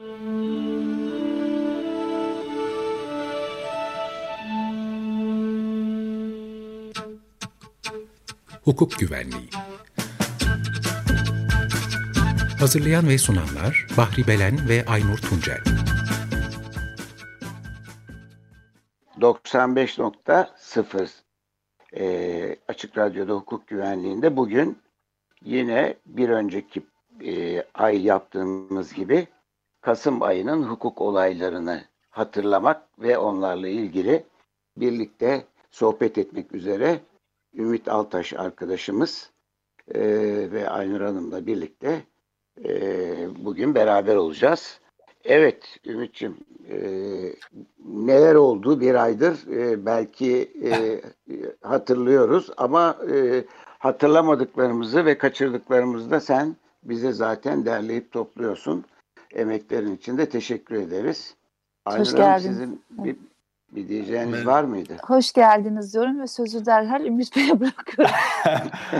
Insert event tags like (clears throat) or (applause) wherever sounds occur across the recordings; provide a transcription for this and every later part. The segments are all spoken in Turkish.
Hukuk Güvenliği. Hazırlayan ve sunanlar Bahri Belen ve Aynur Tuncel. 95.0 e, Açık Radyo'da hukuk güvenliğinde bugün yine bir önceki e, ay yaptığımız gibi Kasım ayının hukuk olaylarını hatırlamak ve onlarla ilgili birlikte sohbet etmek üzere Ümit Altaş arkadaşımız e, ve Aynur Hanım'la birlikte e, bugün beraber olacağız. Evet Ümit'ciğim e, neler oldu bir aydır e, belki e, hatırlıyoruz ama e, hatırlamadıklarımızı ve kaçırdıklarımızı da sen bize zaten derleyip topluyorsun. Emeklerin için de teşekkür ederiz. Hoş geldin. Sizin bir, bir diyeceğiniz var mıydı? Hoş geldiniz diyorum ve sözü derhal Ümit Bey'e bırakıyorum.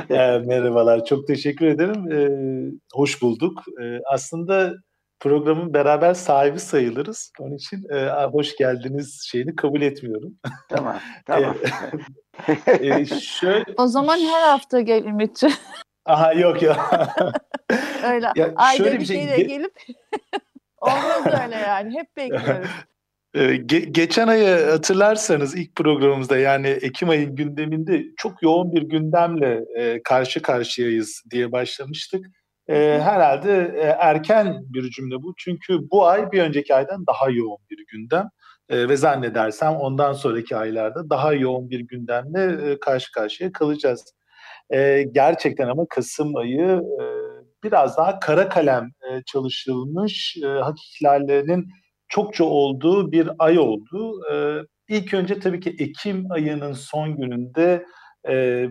(laughs) Merhabalar, çok teşekkür ederim. Ee, hoş bulduk. Ee, aslında programın beraber sahibi sayılırız. Onun için e, hoş geldiniz şeyini kabul etmiyorum. Tamam, tamam. (laughs) e, şöyle, o zaman her hafta gel Ümitçi. (laughs) Aha yok ya. (laughs) öyle. Ya, Ayda şöyle bir, bir şey ge- gelip (laughs) olmaz öyle yani. Hep (laughs) bekliyoruz. Ge- geçen ayı hatırlarsanız ilk programımızda yani Ekim ayın gündeminde çok yoğun bir gündemle e, karşı karşıyayız diye başlamıştık. E, herhalde e, erken bir cümle bu. Çünkü bu ay bir önceki aydan daha yoğun bir gündem. E, ve zannedersem ondan sonraki aylarda daha yoğun bir gündemle e, karşı karşıya kalacağız. E, gerçekten ama Kasım ayı e, biraz daha kara kalem e, çalışılmış e, hak ihlallerinin çokça olduğu bir ay oldu. E, ilk önce tabii ki Ekim ayının son gününde e,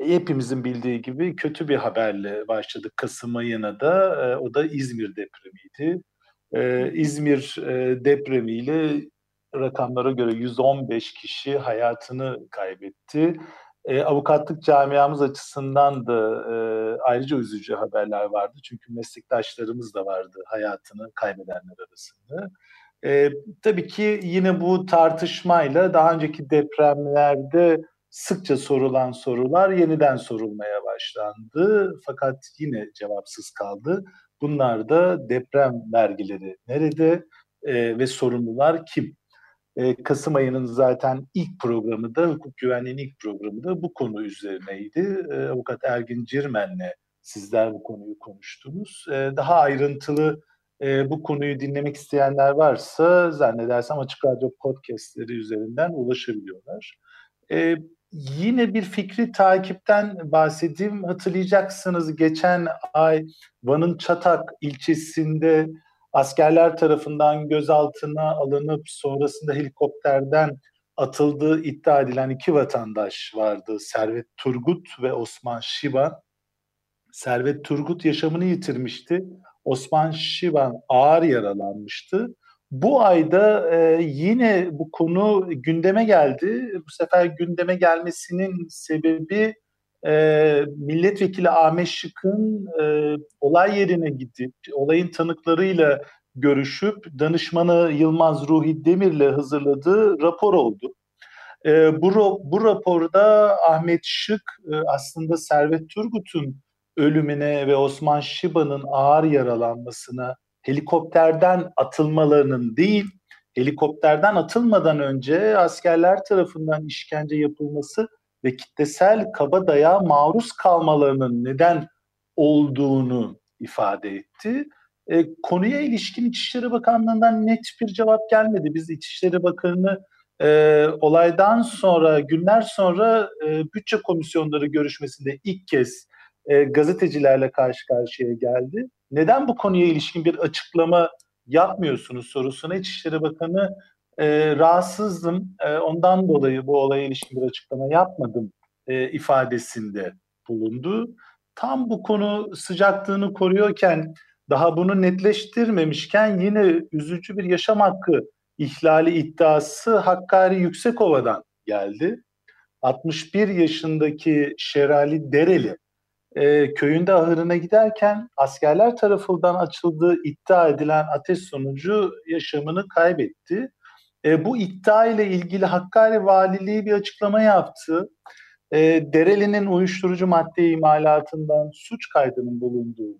hepimizin bildiği gibi kötü bir haberle başladık Kasım ayına da. E, o da İzmir depremiydi. E, İzmir e, depremiyle rakamlara göre 115 kişi hayatını kaybetti. E, avukatlık camiamız açısından da e, ayrıca üzücü haberler vardı. Çünkü meslektaşlarımız da vardı hayatını kaybedenler arasında. E, tabii ki yine bu tartışmayla daha önceki depremlerde sıkça sorulan sorular yeniden sorulmaya başlandı. Fakat yine cevapsız kaldı. Bunlar da deprem vergileri nerede e, ve sorumlular kim? E, Kasım ayının zaten ilk programı da, hukuk güvenliğinin ilk programı da bu konu üzerineydi. E, Avukat Ergin Cirmen'le sizler bu konuyu konuştunuz. E, daha ayrıntılı e, bu konuyu dinlemek isteyenler varsa zannedersem Açık Radyo podcastleri üzerinden ulaşabiliyorlar. Yine bir fikri takipten bahsedeyim. Hatırlayacaksınız geçen ay Van'ın Çatak ilçesinde askerler tarafından gözaltına alınıp sonrasında helikopterden atıldığı iddia edilen iki vatandaş vardı. Servet Turgut ve Osman Şiban. Servet Turgut yaşamını yitirmişti. Osman Şiban ağır yaralanmıştı. Bu ayda e, yine bu konu gündeme geldi. Bu sefer gündeme gelmesinin sebebi e, milletvekili Ahmet Şık'ın e, olay yerine gidip olayın tanıklarıyla görüşüp danışmanı Yılmaz Ruhi Demir'le hazırladığı rapor oldu. E, bu, bu raporda Ahmet Şık e, aslında Servet Turgut'un ölümüne ve Osman Şiba'nın ağır yaralanmasına helikopterden atılmalarının değil, helikopterden atılmadan önce askerler tarafından işkence yapılması ve kitlesel kabadaya maruz kalmalarının neden olduğunu ifade etti. E, konuya ilişkin İçişleri Bakanlığı'ndan net bir cevap gelmedi. Biz İçişleri Bakanı'nı e, olaydan sonra, günler sonra e, bütçe komisyonları görüşmesinde ilk kez e, gazetecilerle karşı karşıya geldi. Neden bu konuya ilişkin bir açıklama yapmıyorsunuz sorusuna İçişleri Bakanı e, rahatsızdım. E, ondan dolayı bu olaya ilişkin bir açıklama yapmadım e, ifadesinde bulundu. Tam bu konu sıcaklığını koruyorken daha bunu netleştirmemişken yine üzücü bir yaşam hakkı ihlali iddiası Hakkari Yüksekova'dan geldi. 61 yaşındaki Şerali Dereli e, köyünde ahırına giderken askerler tarafından açıldığı iddia edilen ateş sonucu yaşamını kaybetti. E, bu iddia ile ilgili Hakkari Valiliği bir açıklama yaptı. E, Dereli'nin uyuşturucu madde imalatından suç kaydının bulunduğunu,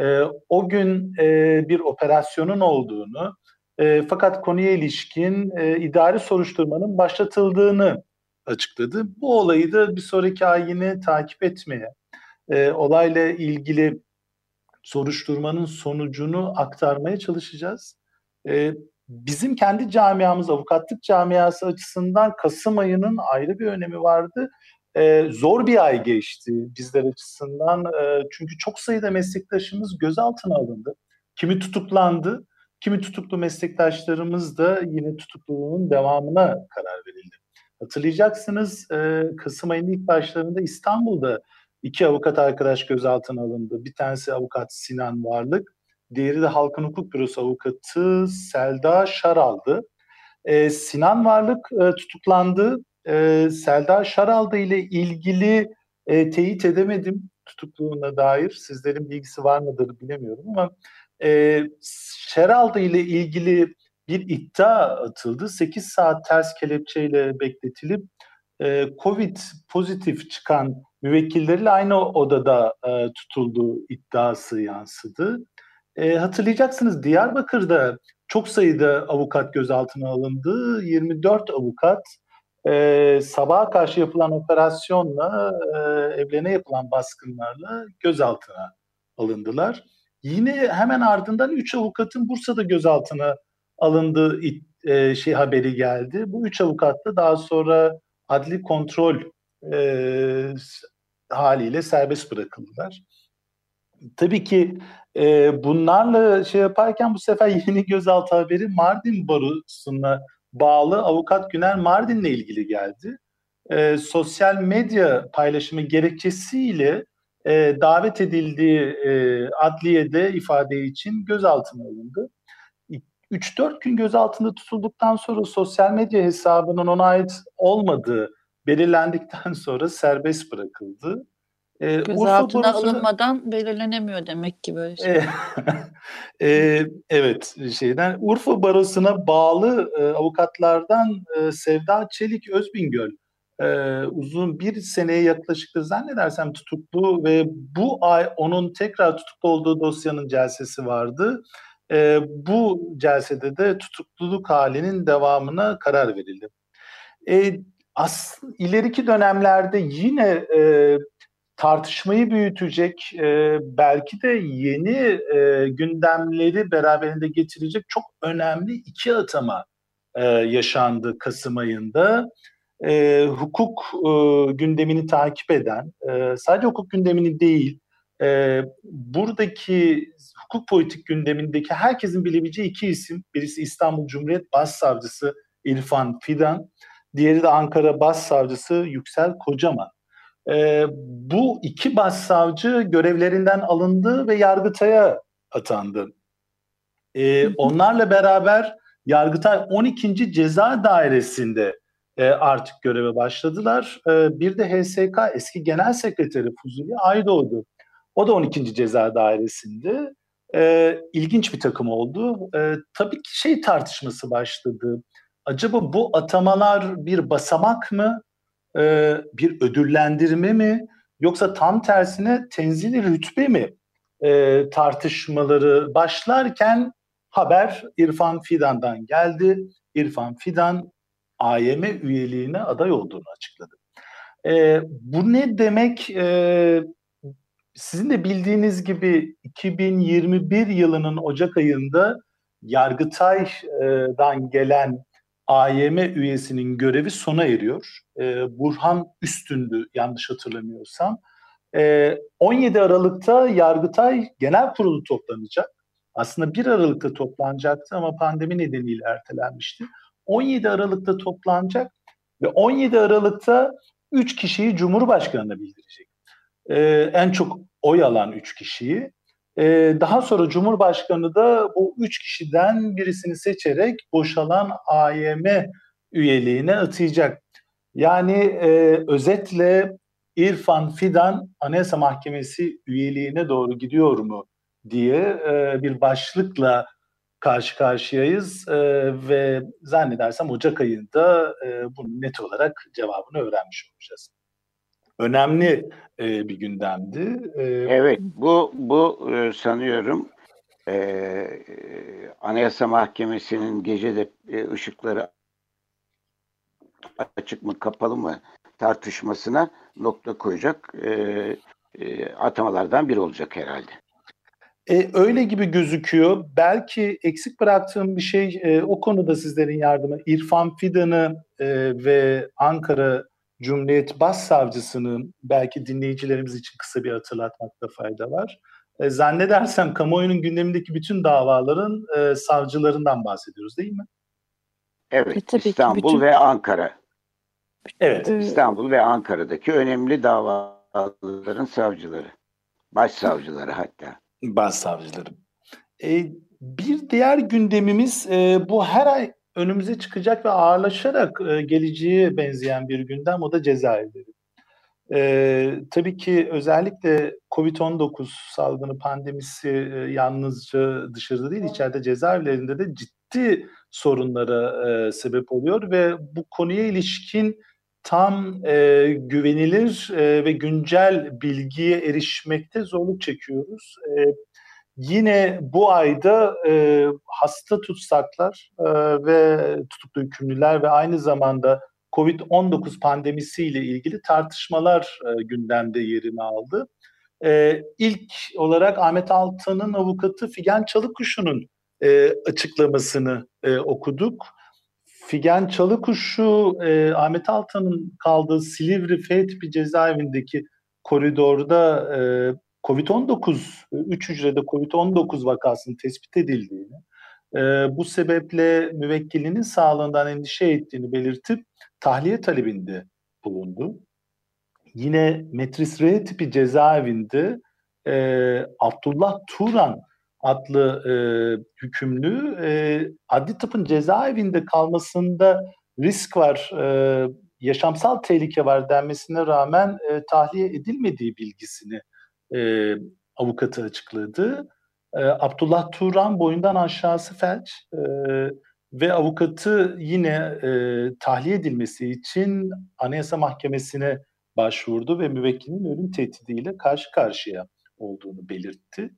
e, o gün e, bir operasyonun olduğunu, e, fakat konuya ilişkin e, idari soruşturmanın başlatıldığını açıkladı. Bu olayı da bir sonraki ay yine takip etmeye, e, olayla ilgili soruşturmanın sonucunu aktarmaya çalışacağız. E, bizim kendi camiamız, avukatlık camiası açısından Kasım ayının ayrı bir önemi vardı. Ee, zor bir ay geçti bizler açısından. Ee, çünkü çok sayıda meslektaşımız gözaltına alındı. Kimi tutuklandı, kimi tutuklu meslektaşlarımız da yine tutukluluğunun devamına karar verildi. Hatırlayacaksınız e, Kasım ayının ilk başlarında İstanbul'da iki avukat arkadaş gözaltına alındı. Bir tanesi avukat Sinan Varlık, diğeri de Halkın Hukuk Bürosu avukatı Selda Şaral'dı. E, Sinan Varlık e, tutuklandı. E, Selda Şaral'da ile ilgili e, teyit edemedim tutukluğuna dair. Sizlerin bilgisi var mıdır bilemiyorum ama e, Şaral'da ile ilgili bir iddia atıldı. 8 saat ters kelepçeyle bekletilip e, Covid pozitif çıkan müvekkilleriyle aynı odada e, tutulduğu iddiası yansıdı. E, hatırlayacaksınız Diyarbakır'da çok sayıda avukat gözaltına alındı. 24 avukat e, sabaha karşı yapılan operasyonla, e, evlerine yapılan baskınlarla gözaltına alındılar. Yine hemen ardından 3 avukatın Bursa'da gözaltına alındığı e, şey haberi geldi. Bu üç avukat da daha sonra adli kontrol e, haliyle serbest bırakıldılar. Tabii ki e, bunlarla şey yaparken bu sefer (laughs) yeni gözaltı haberi Mardin Barosu'na bağlı avukat Güner Mardin'le ilgili geldi. E, sosyal medya paylaşımı gerekçesiyle e, davet edildiği e, adliyede ifade için gözaltına alındı. 3-4 gün gözaltında tutulduktan sonra sosyal medya hesabının ona ait olmadığı belirlendikten (laughs) sonra serbest bırakıldı. E, Gözaltına Baros'una... alınmadan belirlenemiyor demek ki böyle şey. e, (laughs) evet şeyden Urfa Barosu'na bağlı e, avukatlardan e, Sevda Çelik Özbingöl e, uzun bir seneye yaklaşıktır zannedersem tutuklu ve bu ay onun tekrar tutuklu olduğu dosyanın celsesi vardı. E, bu celsede de tutukluluk halinin devamına karar verildi. E, as, ileriki dönemlerde yine e, tartışmayı büyütecek, e, belki de yeni e, gündemleri beraberinde getirecek çok önemli iki atama e, yaşandı Kasım ayında. E, hukuk e, gündemini takip eden, e, sadece hukuk gündemini değil, e, buradaki hukuk politik gündemindeki herkesin bilebileceği iki isim, birisi İstanbul Cumhuriyet Başsavcısı İrfan Fidan, diğeri de Ankara Başsavcısı Yüksel Kocaman. E, bu iki başsavcı görevlerinden alındı ve Yargıtay'a atandı. E, onlarla beraber Yargıtay 12. Ceza Dairesi'nde e, artık göreve başladılar. E, bir de HSK eski Genel Sekreteri Fuzuli Aydoğdu. O da 12. Ceza Dairesi'nde. E, ilginç bir takım oldu. E, tabii ki şey tartışması başladı. Acaba bu atamalar bir basamak mı? E, bir ödüllendirme mi yoksa tam tersine tenzili rütbe mi e, tartışmaları başlarken haber İrfan Fidan'dan geldi. İrfan Fidan AYM üyeliğine aday olduğunu açıkladı. E, bu ne demek? E, sizin de bildiğiniz gibi 2021 yılının Ocak ayında Yargıtay'dan gelen AYM üyesinin görevi sona eriyor. E, Burhan Üstündü yanlış hatırlamıyorsam. E, ee, 17 Aralık'ta Yargıtay Genel Kurulu toplanacak. Aslında 1 Aralık'ta toplanacaktı ama pandemi nedeniyle ertelenmişti. 17 Aralık'ta toplanacak ve 17 Aralık'ta 3 kişiyi Cumhurbaşkanı'na bildirecek. E, en çok oy alan 3 kişiyi. Ee, daha sonra Cumhurbaşkanı da bu üç kişiden birisini seçerek boşalan AYM üyeliğine atayacak. Yani e, özetle İrfan Fidan Anayasa Mahkemesi üyeliğine doğru gidiyor mu diye e, bir başlıkla karşı karşıyayız e, ve zannedersem Ocak ayında e, bunu net olarak cevabını öğrenmiş olacağız. Önemli e, bir gündemdi. E, evet, bu bu e, sanıyorum e, Anayasa Mahkemesi'nin gecede e, ışıkları açık mı kapalı mı tartışmasına nokta koyacak e, e, atamalardan biri olacak herhalde. E, öyle gibi gözüküyor. Belki eksik bıraktığım bir şey e, o konuda sizlerin yardımı. İrfan Fidan'ı e, ve Ankara Cumhuriyet Başsavcısını belki dinleyicilerimiz için kısa bir hatırlatmakta fayda var. E, zannedersem kamuoyunun gündemindeki bütün davaların e, savcılarından bahsediyoruz değil mi? Evet, e, tabii İstanbul bütün... ve Ankara. Evet. İstanbul ve Ankara'daki önemli davaların savcıları. Başsavcıları hatta. Başsavcıları. E, bir diğer gündemimiz e, bu her ay önümüze çıkacak ve ağırlaşarak e, geleceğe benzeyen bir gündem o da cezaevleri. E, tabii ki özellikle Covid-19 salgını pandemisi e, yalnızca dışarıda değil içeride cezaevlerinde de ciddi sorunlara e, sebep oluyor ve bu konuya ilişkin tam e, güvenilir e, ve güncel bilgiye erişmekte zorluk çekiyoruz. E, yine bu ayda e, hasta tutsaklar e, ve tutuklu hükümlüler ve aynı zamanda Covid-19 pandemisiyle ilgili tartışmalar e, gündemde yerini aldı. E, ilk olarak Ahmet Altan'ın avukatı Figen Çalıkuşu'nun e, açıklamasını e, okuduk. Figen Çalıkuşu, e, Ahmet Altan'ın kaldığı Silivri F tipi cezaevindeki koridorda e, COVID-19, 3 hücrede COVID-19 vakasının tespit edildiğini, e, bu sebeple müvekkilinin sağlığından endişe ettiğini belirtip tahliye talebinde bulundu. Yine Metris R tipi cezaevinde e, Abdullah Turan adlı e, hükümlü e, adli tıpın cezaevinde kalmasında risk var, e, yaşamsal tehlike var denmesine rağmen e, tahliye edilmediği bilgisini e, avukatı açıkladı. E, Abdullah Turan boyundan aşağısı felç e, ve avukatı yine e, tahliye edilmesi için Anayasa Mahkemesi'ne başvurdu ve müvekkilin ölüm tehdidiyle karşı karşıya olduğunu belirtti.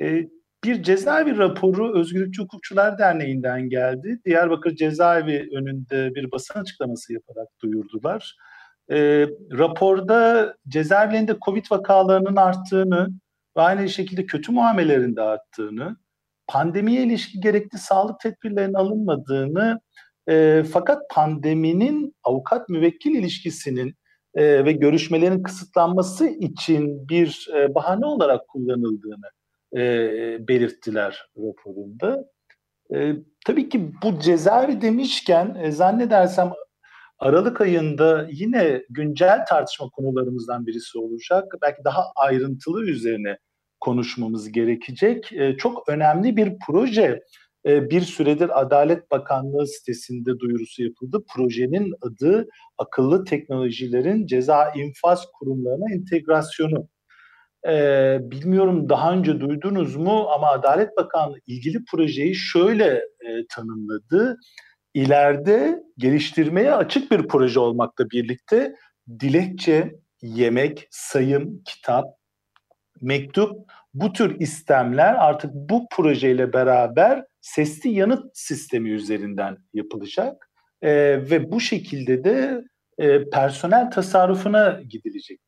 E, bir cezaevi raporu Özgürlükçü Hukukçular Derneği'nden geldi. Diyarbakır cezaevi önünde bir basın açıklaması yaparak duyurdular. E, raporda cezaevlerinde Covid vakalarının arttığını ve aynı şekilde kötü muamelerin de arttığını, pandemiye ilişkin gerekli sağlık tedbirlerinin alınmadığını e, fakat pandeminin avukat müvekkil ilişkisinin e, ve görüşmelerin kısıtlanması için bir e, bahane olarak kullanıldığını e, belirttiler raporunda. E, tabii ki bu cezaevi demişken e, zannedersem Aralık ayında yine güncel tartışma konularımızdan birisi olacak. Belki daha ayrıntılı üzerine konuşmamız gerekecek. E, çok önemli bir proje. E, bir süredir Adalet Bakanlığı sitesinde duyurusu yapıldı. Projenin adı Akıllı Teknolojilerin Ceza İnfaz Kurumlarına Entegrasyonu. Ee, bilmiyorum daha önce duydunuz mu ama Adalet Bakanlığı ilgili projeyi şöyle e, tanımladı. İleride geliştirmeye açık bir proje olmakla birlikte dilekçe, yemek, sayım, kitap, mektup bu tür istemler artık bu projeyle beraber sesli yanıt sistemi üzerinden yapılacak e, ve bu şekilde de e, personel tasarrufuna gidilecek.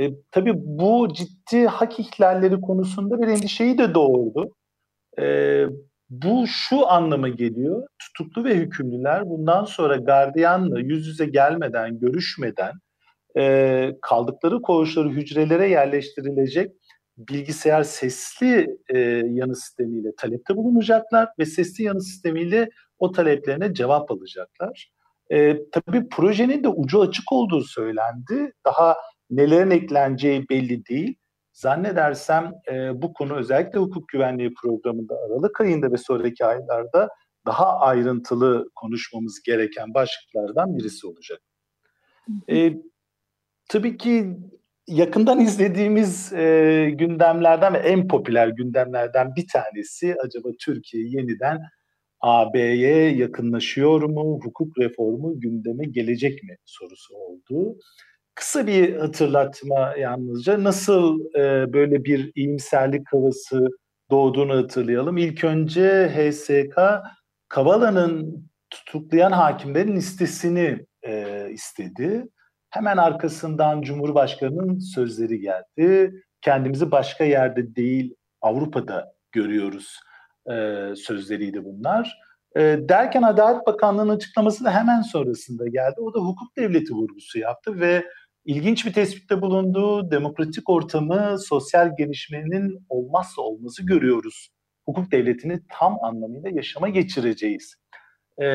E, tabii bu ciddi hak ihlalleri konusunda bir endişeyi de doğurdu. E, bu şu anlama geliyor, tutuklu ve hükümlüler bundan sonra gardiyanla yüz yüze gelmeden, görüşmeden e, kaldıkları koğuşları hücrelere yerleştirilecek bilgisayar sesli e, yanı sistemiyle talepte bulunacaklar ve sesli yanı sistemiyle o taleplerine cevap alacaklar. E, tabii projenin de ucu açık olduğu söylendi. Daha nelerin ekleneceği belli değil. Zannedersem e, bu konu özellikle hukuk güvenliği programında Aralık ayında ve sonraki aylarda daha ayrıntılı konuşmamız gereken başlıklardan birisi olacak. E, tabii ki yakından izlediğimiz e, gündemlerden ve en popüler gündemlerden bir tanesi acaba Türkiye yeniden AB'ye yakınlaşıyor mu, hukuk reformu gündeme gelecek mi sorusu oldu. Kısa bir hatırlatma yalnızca nasıl e, böyle bir iyimserlik havası doğduğunu hatırlayalım. İlk önce HSK Kavala'nın tutuklayan hakimlerin listesini e, istedi. Hemen arkasından Cumhurbaşkanı'nın sözleri geldi. Kendimizi başka yerde değil Avrupa'da görüyoruz e, sözleriydi bunlar. E, derken Adalet Bakanlığı'nın açıklaması da hemen sonrasında geldi. O da hukuk devleti vurgusu yaptı ve ilginç bir tespitte bulunduğu demokratik ortamı sosyal gelişmenin olmazsa olmazı görüyoruz. Hukuk devletini tam anlamıyla yaşama geçireceğiz e,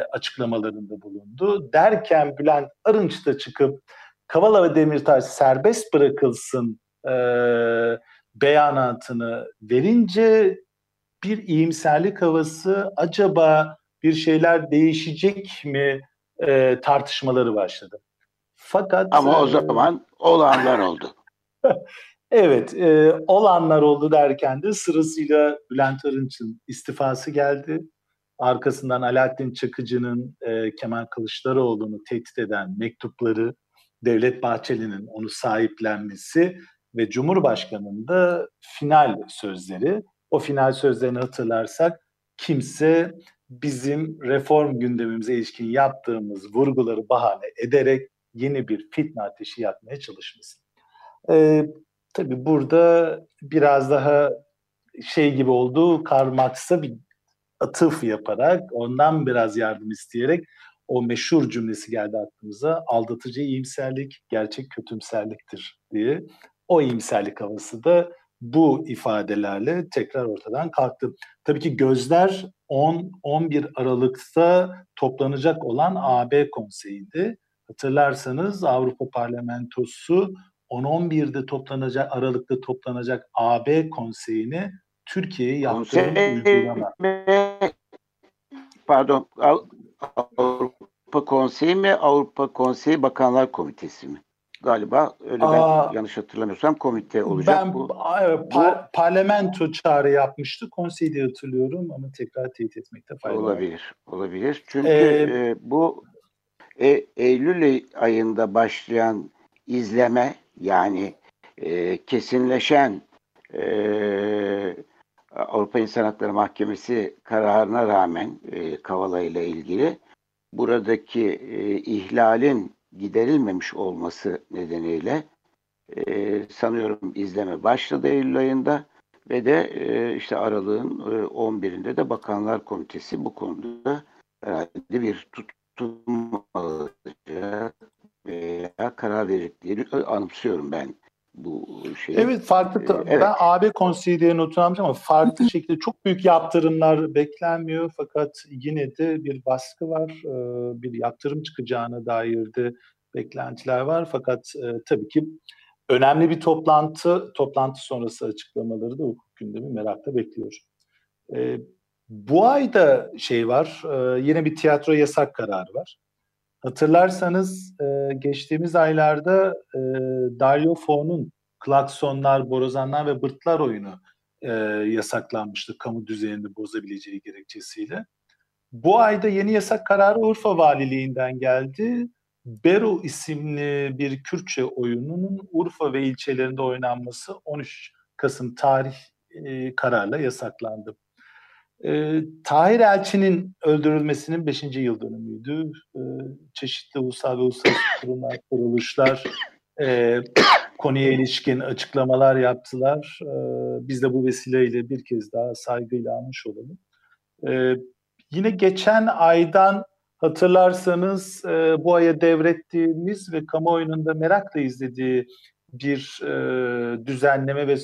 açıklamalarında bulundu. Derken Bülent Arınç da çıkıp Kavala ve Demirtaş serbest bırakılsın e, beyanatını verince bir iyimserlik havası acaba bir şeyler değişecek mi e, tartışmaları başladı. Fakat ama o e, zaman olanlar oldu. (laughs) evet, e, olanlar oldu derken de sırasıyla Bülent Arınç'ın istifası geldi. Arkasından Alaaddin Çakıcı'nın e, Kemal Kılıçdaroğlu'nu tehdit eden mektupları, Devlet Bahçeli'nin onu sahiplenmesi ve Cumhurbaşkanı'nın da final sözleri. O final sözlerini hatırlarsak kimse bizim reform gündemimize ilişkin yaptığımız vurguları bahane ederek yeni bir fitne ateşi yakmaya çalışmasın. Ee, tabii burada biraz daha şey gibi oldu, Karl Marx'a bir atıf yaparak, ondan biraz yardım isteyerek o meşhur cümlesi geldi aklımıza. Aldatıcı iyimserlik, gerçek kötümserliktir diye. O iyimserlik havası da bu ifadelerle tekrar ortadan kalktı. Tabii ki gözler 10-11 Aralık'ta toplanacak olan AB konseyiydi. Hatırlarsanız Avrupa Parlamentosu 10-11'de toplanacak Aralık'ta toplanacak AB konseyini Türkiye'ye yaptığı uygulama. Pardon Avrupa Konseyi mi Avrupa Konseyi Bakanlar Komitesi mi? Galiba öyle Aa, ben yanlış hatırlamıyorsam komite olacak ben, bu. Par, parlamento çağrı yapmıştı. Konseyde hatırlıyorum ama tekrar teyit etmekte fayda olabilir, var. Olabilir. Olabilir. Çünkü ee, e, bu e, Eylül ayında başlayan izleme yani e, kesinleşen e, Avrupa İnsan Hakları Mahkemesi kararına rağmen e, Kavala ile ilgili buradaki e, ihlalin giderilmemiş olması nedeniyle e, sanıyorum izleme başladı Eylül ayında ve de e, işte aralığın e, 11'inde de Bakanlar Komitesi bu konuda herhalde bir tutum alacak veya karar verecek diye anımsıyorum ben bu şey. Evet farklı. Ee, evet. Ben AB konseyi diye not almışım ama farklı (laughs) şekilde çok büyük yaptırımlar beklenmiyor fakat yine de bir baskı var. Ee, bir yaptırım çıkacağına dair de beklentiler var fakat e, tabii ki önemli bir toplantı, toplantı sonrası açıklamaları da hukuk gündemi merakla bekliyor. Ee, bu ayda şey var, e, yine bir tiyatro yasak kararı var. Hatırlarsanız e, geçtiğimiz aylarda e, Dario Fo'nun klaksonlar, borazanlar ve bırtlar oyunu yasaklanmıştı kamu düzenini bozabileceği gerekçesiyle. Bu ayda yeni yasak kararı Urfa Valiliğinden geldi. Bero isimli bir Kürtçe oyununun Urfa ve ilçelerinde oynanması 13 Kasım tarih e, kararla yasaklandı. E, Tahir Elçi'nin öldürülmesinin 5. yıl dönümüydü. E, çeşitli ulusal ve uluslararası (coughs) kurumlar, kuruluşlar e, konuya ilişkin açıklamalar yaptılar. E, biz de bu vesileyle bir kez daha saygıyla almış olalım. E, yine geçen aydan hatırlarsanız e, bu aya devrettiğimiz ve kamuoyunun da merakla izlediği bir e, düzenleme ve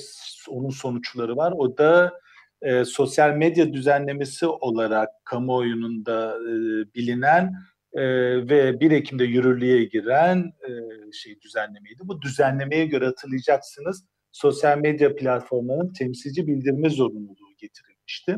onun sonuçları var. O da e, sosyal medya düzenlemesi olarak kamuoyunun da e, bilinen e, ve 1 Ekim'de yürürlüğe giren e, şey düzenlemeydi. Bu düzenlemeye göre hatırlayacaksınız sosyal medya platformlarının temsilci bildirme zorunluluğu getirilmişti.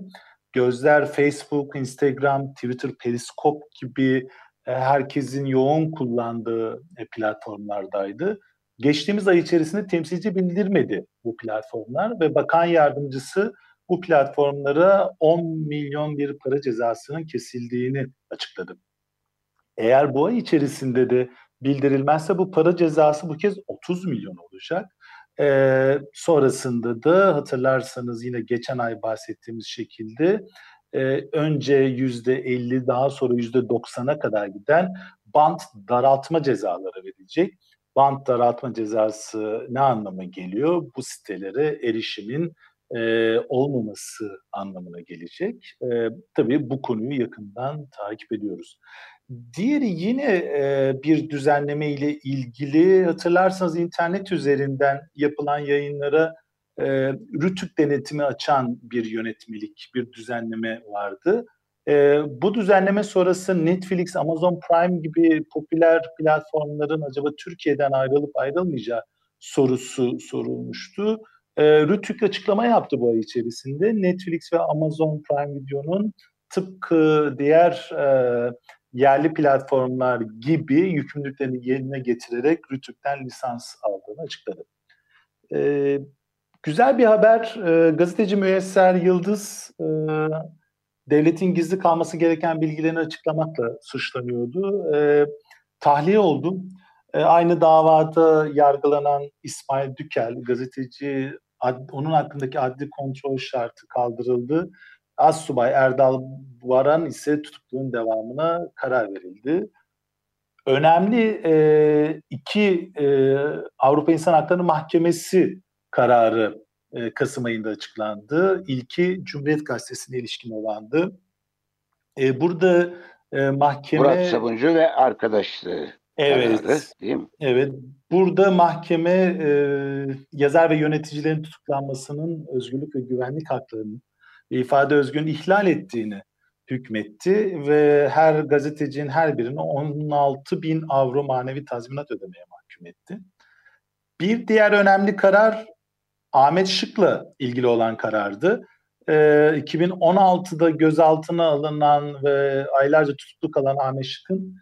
Gözler Facebook, Instagram, Twitter, Periscope gibi e, herkesin yoğun kullandığı e, platformlardaydı. geçtiğimiz ay içerisinde temsilci bildirmedi bu platformlar ve bakan yardımcısı bu platformlara 10 milyon bir para cezasının kesildiğini açıkladı. Eğer bu ay içerisinde de bildirilmezse bu para cezası bu kez 30 milyon olacak. Ee, sonrasında da hatırlarsanız yine geçen ay bahsettiğimiz şekilde e, önce yüzde 50 daha sonra yüzde 90'a kadar giden bant daraltma cezaları verilecek. Bant daraltma cezası ne anlama geliyor? Bu sitelere erişimin e, olmaması anlamına gelecek. E, tabii bu konuyu yakından takip ediyoruz. Diğeri yine e, bir düzenleme ile ilgili hatırlarsanız internet üzerinden yapılan yayınlara e, rütük denetimi açan bir yönetmelik, bir düzenleme vardı. E, bu düzenleme sonrası Netflix, Amazon Prime gibi popüler platformların acaba Türkiye'den ayrılıp ayrılmayacağı sorusu sorulmuştu. E, Rütük açıklama yaptı bu ay içerisinde. Netflix ve Amazon Prime Video'nun tıpkı diğer e, yerli platformlar gibi yükümlülüklerini yerine getirerek Rütük'ten lisans aldığını açıkladı. E, güzel bir haber. E, gazeteci Müyesser Yıldız e, devletin gizli kalması gereken bilgilerini açıklamakla suçlanıyordu. E, tahliye oldu. E, aynı davada yargılanan İsmail Dükel, gazeteci, ad, onun hakkındaki adli kontrol şartı kaldırıldı. Assubay Erdal Varan ise tutukluluğun devamına karar verildi. Önemli e, iki e, Avrupa İnsan Hakları Mahkemesi kararı e, Kasım ayında açıklandı. İlki Cumhuriyet Gazetesi'ne ilişkin olandı. E, burada e, mahkeme... Murat Sabuncu ve arkadaşlığı. Evet. Kararı, değil mi? Evet. Burada mahkeme e, yazar ve yöneticilerin tutuklanmasının özgürlük ve güvenlik haklarının ifade özgürlüğünü ihlal ettiğini hükmetti ve her gazetecinin her birine 16 bin avro manevi tazminat ödemeye mahkum etti. Bir diğer önemli karar Ahmet Şık'la ilgili olan karardı. Ee, 2016'da gözaltına alınan ve aylarca tutuklu kalan Ahmet Şık'ın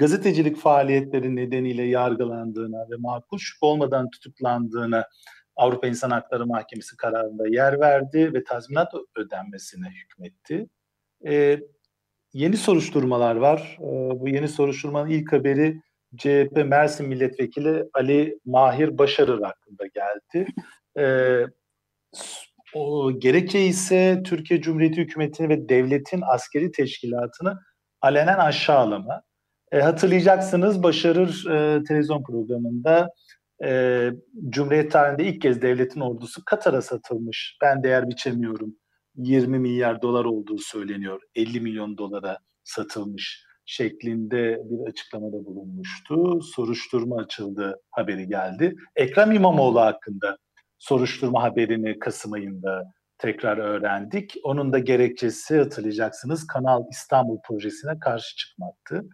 gazetecilik faaliyetleri nedeniyle yargılandığına ve makul şüphe olmadan tutuklandığına Avrupa İnsan Hakları Mahkemesi kararında yer verdi ve tazminat ödenmesine hükmetti. Ee, yeni soruşturmalar var. Ee, bu yeni soruşturmanın ilk haberi CHP Mersin Milletvekili Ali Mahir Başarır hakkında geldi. Ee, o gerekçe ise Türkiye Cumhuriyeti Hükümeti'ni ve devletin askeri teşkilatını alenen aşağılama. E, hatırlayacaksınız Başarır e, televizyon programında e, Cumhuriyet tarihinde ilk kez devletin ordusu Katar'a satılmış. Ben değer biçemiyorum. 20 milyar dolar olduğu söyleniyor. 50 milyon dolara satılmış şeklinde bir açıklamada bulunmuştu. Soruşturma açıldı haberi geldi. Ekrem İmamoğlu hakkında soruşturma haberini Kasım ayında tekrar öğrendik. Onun da gerekçesi hatırlayacaksınız Kanal İstanbul projesine karşı çıkmaktı.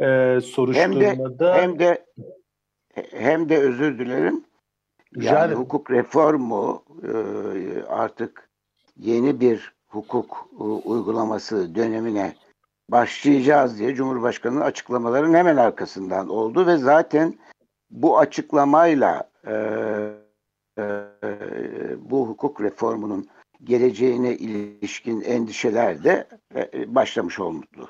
Ee, soruşturmada hem de, hem de hem de özür dilerim. Yani Rica hukuk reformu e, artık yeni bir hukuk e, uygulaması dönemine başlayacağız diye Cumhurbaşkanı'nın açıklamaların hemen arkasından oldu ve zaten bu açıklamayla e, bu hukuk reformunun geleceğine ilişkin endişeler de başlamış oldu.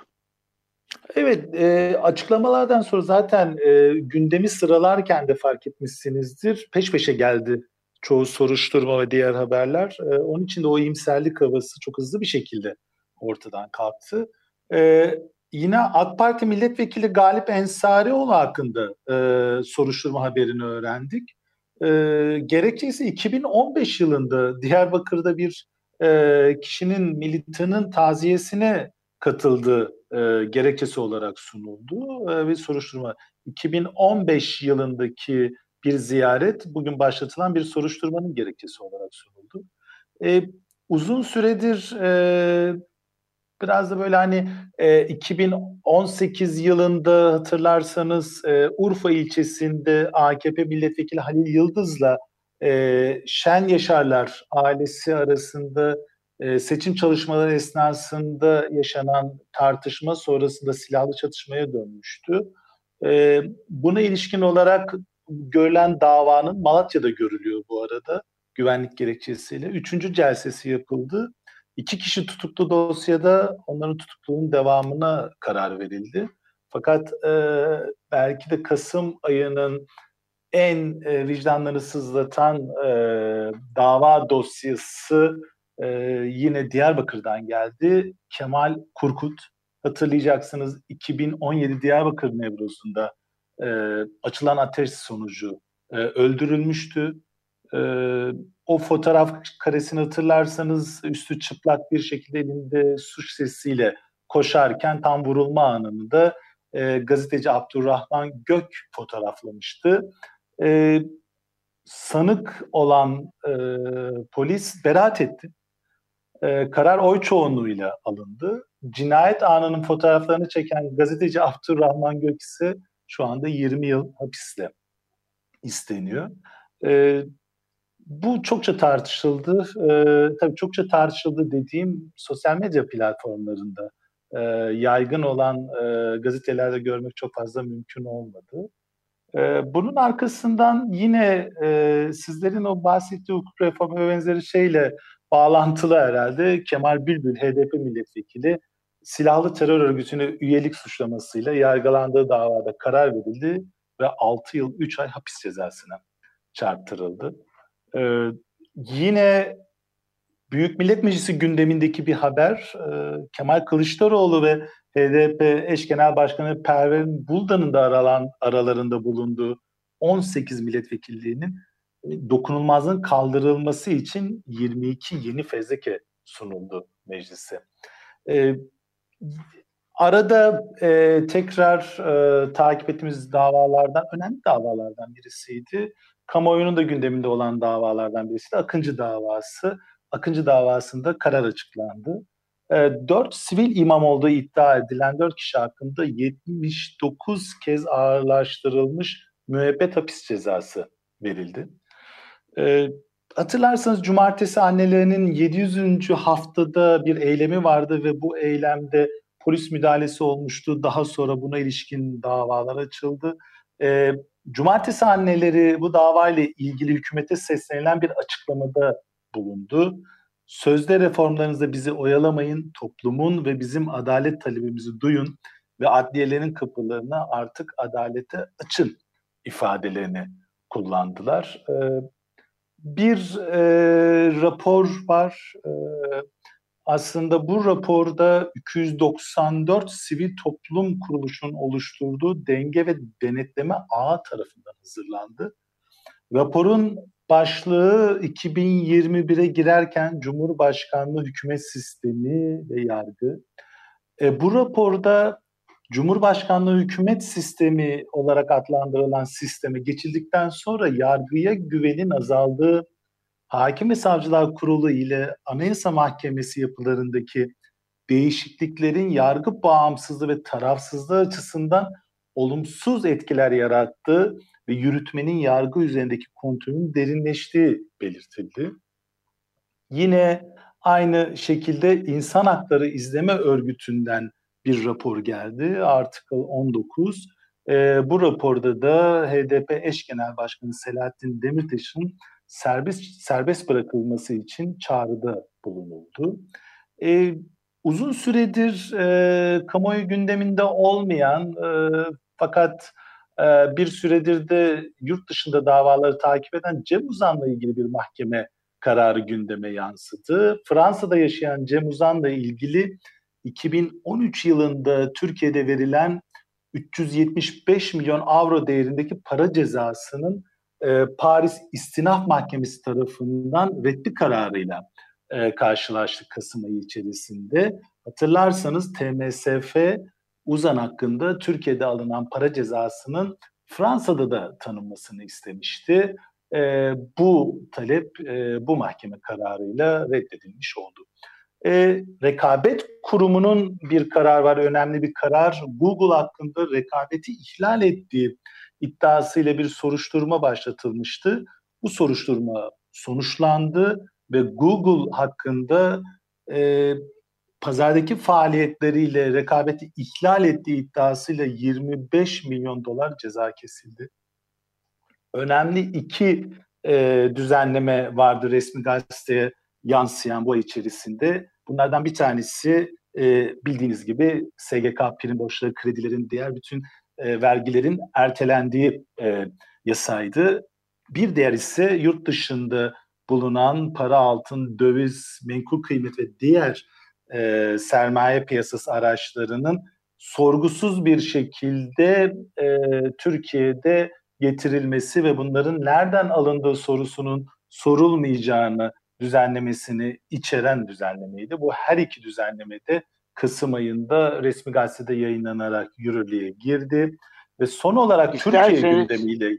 Evet, e, açıklamalardan sonra zaten e, gündemi sıralarken de fark etmişsinizdir. Peş peşe geldi çoğu soruşturma ve diğer haberler. E, onun için de o iyimserlik havası çok hızlı bir şekilde ortadan kalktı. E, yine AK Parti milletvekili Galip Ensarioğlu hakkında e, soruşturma haberini öğrendik. E, gerekçe ise 2015 yılında Diyarbakır'da bir e, kişinin militanın taziyesine katıldığı e, gerekçesi olarak sunuldu e, ve soruşturma 2015 yılındaki bir ziyaret bugün başlatılan bir soruşturmanın gerekçesi olarak sunuldu. E, uzun süredir e, biraz da böyle hani e, 2018 yılında hatırlarsanız e, Urfa ilçesinde AKP milletvekili Halil Yıldız'la e, Şen Yaşarlar ailesi arasında e, seçim çalışmaları esnasında yaşanan tartışma sonrasında silahlı çatışmaya dönmüştü. E, buna ilişkin olarak görülen davanın Malatya'da görülüyor bu arada güvenlik gerekçesiyle. Üçüncü celsesi yapıldı. İki kişi tutuklu dosyada onların tutukluluğun devamına karar verildi. Fakat e, belki de Kasım ayının en e, vicdanları sızlatan e, dava dosyası e, yine Diyarbakır'dan geldi. Kemal Kurkut hatırlayacaksınız 2017 Diyarbakır Nevruz'unda e, açılan ateş sonucu e, öldürülmüştü. E, o fotoğraf karesini hatırlarsanız üstü çıplak bir şekilde elinde suç sesiyle koşarken tam vurulma anında e, gazeteci Abdurrahman Gök fotoğraflamıştı. E, sanık olan e, polis beraat etti. E, karar oy çoğunluğuyla alındı. Cinayet anının fotoğraflarını çeken gazeteci Abdurrahman Gök ise şu anda 20 yıl hapisle isteniyor. E, bu çokça tartışıldı. E, tabii çokça tartışıldı dediğim sosyal medya platformlarında e, yaygın olan e, gazetelerde görmek çok fazla mümkün olmadı. E, bunun arkasından yine e, sizlerin o bahsettiği hukuk reformu ve benzeri şeyle bağlantılı herhalde Kemal Bülbül, HDP milletvekili silahlı terör örgütüne üyelik suçlamasıyla yargılandığı davada karar verildi ve 6 yıl 3 ay hapis cezasına çarptırıldı. Ee, yine Büyük Millet Meclisi gündemindeki bir haber e, Kemal Kılıçdaroğlu ve HDP eş genel başkanı Pervin Buldan'ın da aralan, aralarında bulunduğu 18 milletvekilliğinin dokunulmazlığın kaldırılması için 22 yeni fezleke sunuldu meclise. E, arada e, tekrar e, takip ettiğimiz davalardan, önemli davalardan birisiydi. Kamuoyunun da gündeminde olan davalardan birisi de Akıncı davası. Akıncı davasında karar açıklandı. E, 4 sivil imam olduğu iddia edilen 4 kişi hakkında 79 kez ağırlaştırılmış müebbet hapis cezası verildi. E, hatırlarsanız cumartesi annelerinin 700. haftada bir eylemi vardı ve bu eylemde polis müdahalesi olmuştu. Daha sonra buna ilişkin davalar açıldı. E, cumartesi anneleri bu davayla ilgili hükümete seslenilen bir açıklamada bulundu. Sözde reformlarınızda bizi oyalamayın, toplumun ve bizim adalet talebimizi duyun ve adliyelerin kapılarını artık adalete açın ifadelerini kullandılar. Ee, bir e, rapor var. E, aslında bu raporda 294 sivil toplum kuruluşunun oluşturduğu denge ve denetleme ağı tarafından hazırlandı. Raporun başlığı 2021'e girerken Cumhurbaşkanlığı hükümet sistemi ve yargı. E, bu raporda Cumhurbaşkanlığı hükümet sistemi olarak adlandırılan sisteme geçildikten sonra yargıya güvenin azaldığı, Hakim ve Savcılar Kurulu ile Anayasa Mahkemesi yapılarındaki değişikliklerin yargı bağımsızlığı ve tarafsızlığı açısından olumsuz etkiler yarattığı ve yürütmenin yargı üzerindeki kontrolün derinleştiği belirtildi. Yine aynı şekilde İnsan Hakları İzleme Örgütü'nden bir rapor geldi. Article 19. E, bu raporda da HDP eş genel başkanı Selahattin Demirtaş'ın serbest serbest bırakılması için çağrıda bulunuldu. E, uzun süredir e, kamuoyu gündeminde olmayan e, fakat e, bir süredir de yurt dışında davaları takip eden Cem Uzan'la ilgili bir mahkeme kararı gündeme yansıdı. Fransa'da yaşayan Cem Uzan'la ilgili 2013 yılında Türkiye'de verilen 375 milyon avro değerindeki para cezasının e, Paris İstinaf Mahkemesi tarafından reddi kararıyla e, karşılaştık Kasım ayı içerisinde. Hatırlarsanız TMSF Uzan hakkında Türkiye'de alınan para cezasının Fransa'da da tanınmasını istemişti. E, bu talep e, bu mahkeme kararıyla reddedilmiş oldu. E, rekabet kurumunun bir karar var, önemli bir karar. Google hakkında rekabeti ihlal ettiği iddiasıyla bir soruşturma başlatılmıştı. Bu soruşturma sonuçlandı ve Google hakkında e, pazardaki faaliyetleriyle rekabeti ihlal ettiği iddiasıyla 25 milyon dolar ceza kesildi. önemli iki e, düzenleme vardı resmi gazeteye yansıyan bu içerisinde. Bunlardan bir tanesi e, bildiğiniz gibi SGK prim borçları, kredilerin, diğer bütün e, vergilerin ertelendiği e, yasaydı. Bir diğer ise yurt dışında bulunan para, altın, döviz, menkul kıymet ve diğer e, sermaye piyasası araçlarının sorgusuz bir şekilde e, Türkiye'de getirilmesi ve bunların nereden alındığı sorusunun sorulmayacağını düzenlemesini içeren düzenlemeydi. Bu her iki düzenlemede Kasım ayında resmi gazetede yayınlanarak yürürlüğe girdi ve son olarak İsterseniz, Türkiye gündemiyle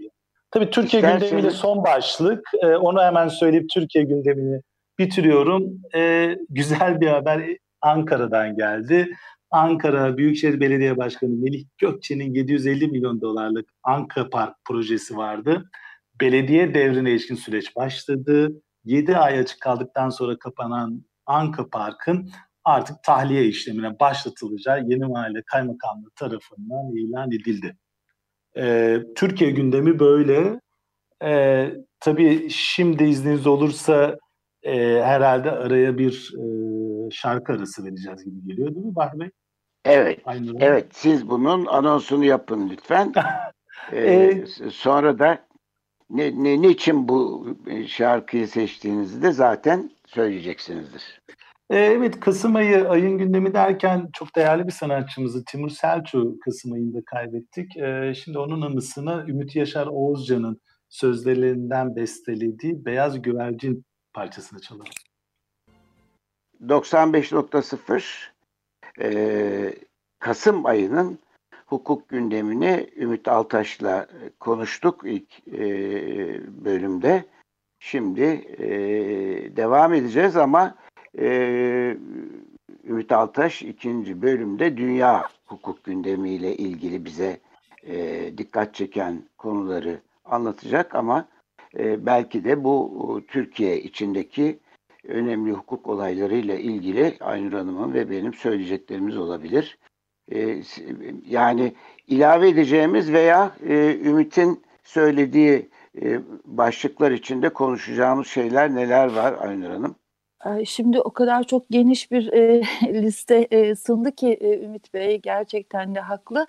Tabii Türkiye İsterseniz, gündemiyle son başlık. E, onu hemen söyleyip Türkiye gündemini bitiriyorum. E, güzel bir haber Ankara'dan geldi. Ankara Büyükşehir Belediye Başkanı Melih Gökçe'nin 750 milyon dolarlık Anka Park projesi vardı. Belediye devrine ilişkin süreç başladı. 7 ay açık kaldıktan sonra kapanan Anka Park'ın artık tahliye işlemine başlatılacağı Yeni Mahalle Kaymakamlığı tarafından ilan edildi. Ee, Türkiye gündemi böyle. Ee, tabii şimdi izniniz olursa e, herhalde araya bir e, şarkı arası vereceğiz gibi geliyor değil mi Bahri Bey? Evet. Aynı evet. Siz bunun anonsunu yapın lütfen. (laughs) ee, sonra da ne, ne niçin bu şarkıyı seçtiğinizi de zaten söyleyeceksinizdir. Evet, Kasım ayı ayın gündemi derken çok değerli bir sanatçımızı Timur Selçuk'u Kasım ayında kaybettik. Şimdi onun anısına Ümit Yaşar Oğuzcan'ın sözlerinden bestelediği Beyaz Güvercin parçasını çalalım. 95.0 e, Kasım ayının hukuk gündemini Ümit Altaş'la konuştuk ilk e, bölümde. Şimdi e, devam edeceğiz ama e, Ümit Altaş ikinci bölümde dünya hukuk gündemiyle ilgili bize e, dikkat çeken konuları anlatacak ama e, belki de bu Türkiye içindeki önemli hukuk olaylarıyla ilgili Aynur Hanım'ın ve benim söyleyeceklerimiz olabilir. E, yani ilave edeceğimiz veya e, Ümit'in söylediği e, başlıklar içinde konuşacağımız şeyler neler var Aynur Hanım? Şimdi o kadar çok geniş bir e, (laughs) liste e, sundu ki e, Ümit Bey gerçekten de haklı.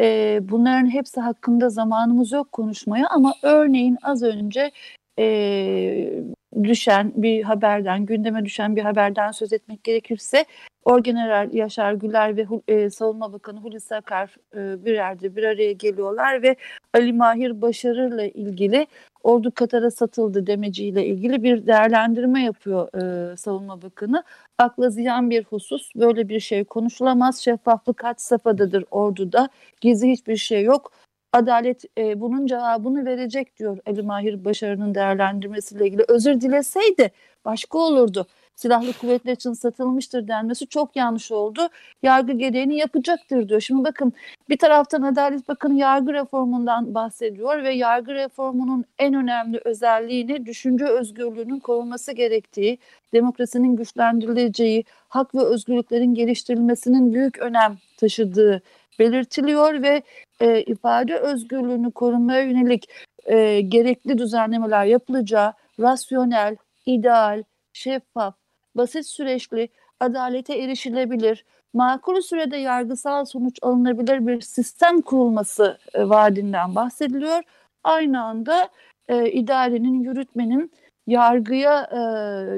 E, bunların hepsi hakkında zamanımız yok konuşmaya ama örneğin az önce e, düşen bir haberden, gündeme düşen bir haberden söz etmek gerekirse Orgeneral Yaşar Güler ve e, Savunma Bakanı Hulusi Akar e, bir yerde bir araya geliyorlar ve Ali Mahir Başarır'la ilgili ordu Katar'a satıldı demeciyle ilgili bir değerlendirme yapıyor e, Savunma Bakanı. Akla ziyan bir husus böyle bir şey konuşulamaz. Şeffaflık kaç safhadadır orduda. Gizli hiçbir şey yok. Adalet e, bunun cevabını verecek diyor Ali Mahir Başarı'nın değerlendirmesiyle ilgili. Özür dileseydi başka olurdu silahlı kuvvetler için satılmıştır denmesi çok yanlış oldu. Yargı gereğini yapacaktır diyor. Şimdi bakın bir taraftan Adalet Bakanı yargı reformundan bahsediyor ve yargı reformunun en önemli özelliğini düşünce özgürlüğünün korunması gerektiği, demokrasinin güçlendirileceği, hak ve özgürlüklerin geliştirilmesinin büyük önem taşıdığı belirtiliyor ve e, ifade özgürlüğünü korunmaya yönelik e, gerekli düzenlemeler yapılacağı rasyonel, ideal, şeffaf, basit süreçli, adalete erişilebilir, makul sürede yargısal sonuç alınabilir bir sistem kurulması e, vaadinden bahsediliyor. Aynı anda e, idarenin, yürütmenin yargıya e,